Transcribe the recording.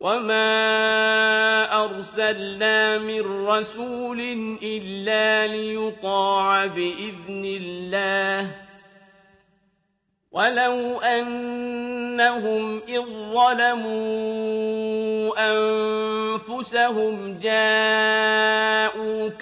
وَمَا أَرْسَلْنَا مِن رَّسُولٍ إِلَّا لِيُطَاعَ بِإِذْنِ اللَّهِ ۚ وَلَوْ أَنَّهُمْ إِذ ظَّلَمُوا أَنفُسَهُمْ